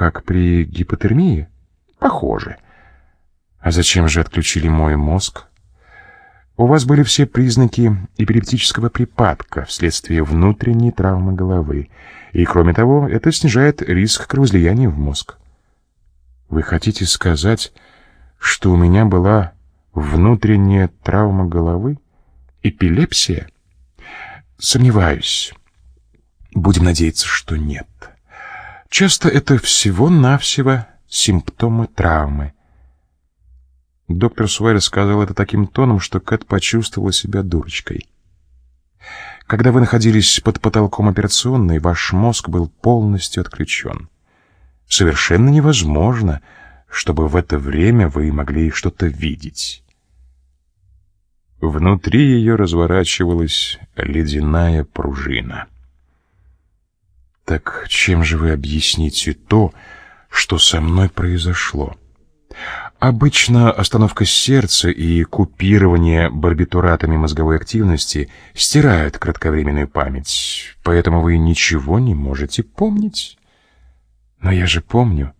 Как при гипотермии? Похоже. А зачем же отключили мой мозг? У вас были все признаки эпилептического припадка вследствие внутренней травмы головы. И, кроме того, это снижает риск кровоизлияния в мозг. Вы хотите сказать, что у меня была внутренняя травма головы? Эпилепсия? Сомневаюсь. Будем надеяться, что нет. Часто это всего-навсего симптомы травмы. Доктор Суайер сказал это таким тоном, что Кэт почувствовала себя дурочкой. Когда вы находились под потолком операционной, ваш мозг был полностью отключен. Совершенно невозможно, чтобы в это время вы могли что-то видеть. Внутри ее разворачивалась ледяная пружина. Так чем же вы объясните то, что со мной произошло? Обычно остановка сердца и купирование барбитуратами мозговой активности стирают кратковременную память, поэтому вы ничего не можете помнить. Но я же помню.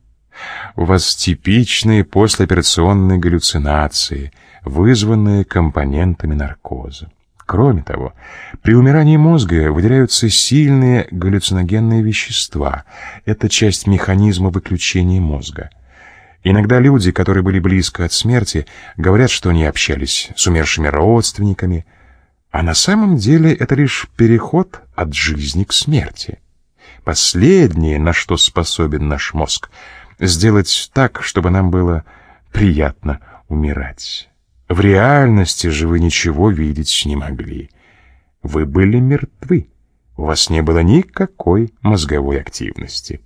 У вас типичные послеоперационные галлюцинации, вызванные компонентами наркоза. Кроме того, при умирании мозга выделяются сильные галлюциногенные вещества. Это часть механизма выключения мозга. Иногда люди, которые были близко от смерти, говорят, что они общались с умершими родственниками, а на самом деле это лишь переход от жизни к смерти. Последнее, на что способен наш мозг, сделать так, чтобы нам было приятно умирать. В реальности же вы ничего видеть не могли. Вы были мертвы. У вас не было никакой мозговой активности.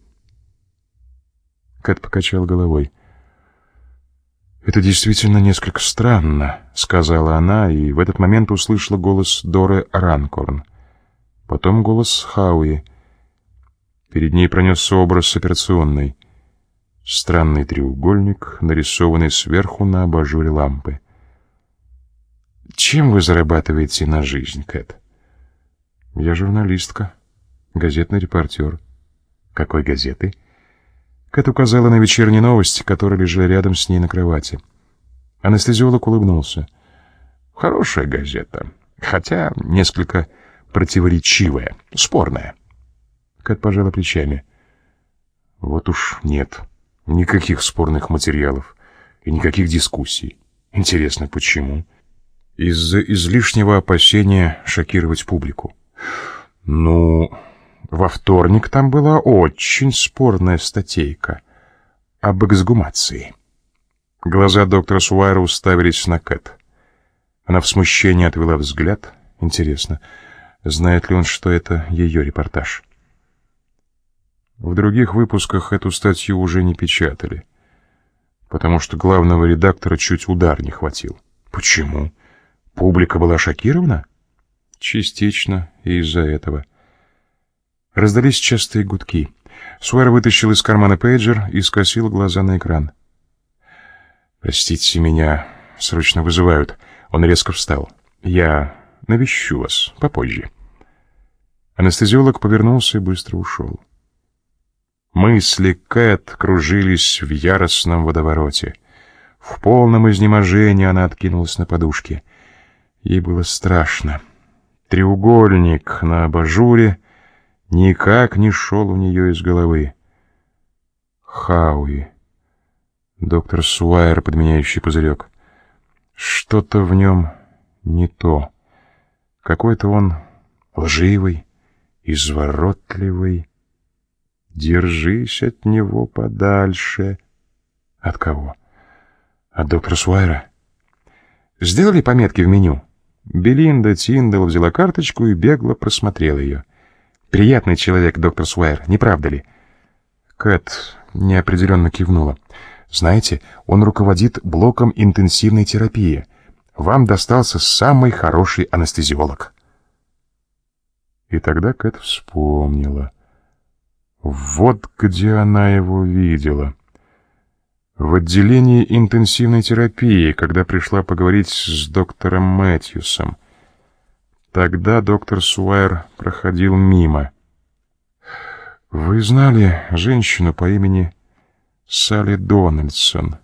Кэт покачал головой. «Это действительно несколько странно», — сказала она, и в этот момент услышала голос Доры Ранкорн. Потом голос Хауи. Перед ней пронесся образ операционной. Странный треугольник, нарисованный сверху на абажуре лампы. Чем вы зарабатываете на жизнь, Кэт? Я журналистка, газетный репортер. Какой газеты? Кэт указала на вечерние новости, которые лежали рядом с ней на кровати. Анестезиолог улыбнулся. Хорошая газета, хотя несколько противоречивая, спорная. Кэт пожала плечами. Вот уж нет никаких спорных материалов и никаких дискуссий. Интересно, почему? Из-за излишнего опасения шокировать публику. Ну, во вторник там была очень спорная статейка об эксгумации. Глаза доктора Суайра уставились на Кэт. Она в смущении отвела взгляд. Интересно, знает ли он, что это ее репортаж? В других выпусках эту статью уже не печатали, потому что главного редактора чуть удар не хватил. Почему? Публика была шокирована? Частично из-за этого. Раздались частые гудки. Суэр вытащил из кармана пейджер и скосил глаза на экран. «Простите меня, срочно вызывают». Он резко встал. «Я навещу вас попозже». Анестезиолог повернулся и быстро ушел. Мысли Кэт кружились в яростном водовороте. В полном изнеможении она откинулась на подушке — Ей было страшно. Треугольник на абажуре никак не шел у нее из головы. Хауи. Доктор Суайер, подменяющий пузырек. Что-то в нем не то. Какой-то он лживый, изворотливый. Держись от него подальше. От кого? От доктора Суайера? Сделали пометки в меню? Белинда Тиндал взяла карточку и бегло просмотрела ее. «Приятный человек, доктор Суайер, не правда ли?» Кэт неопределенно кивнула. «Знаете, он руководит блоком интенсивной терапии. Вам достался самый хороший анестезиолог». И тогда Кэт вспомнила. Вот где она его видела в отделении интенсивной терапии, когда пришла поговорить с доктором Мэтьюсом. Тогда доктор Суайер проходил мимо. «Вы знали женщину по имени Салли Дональдсон.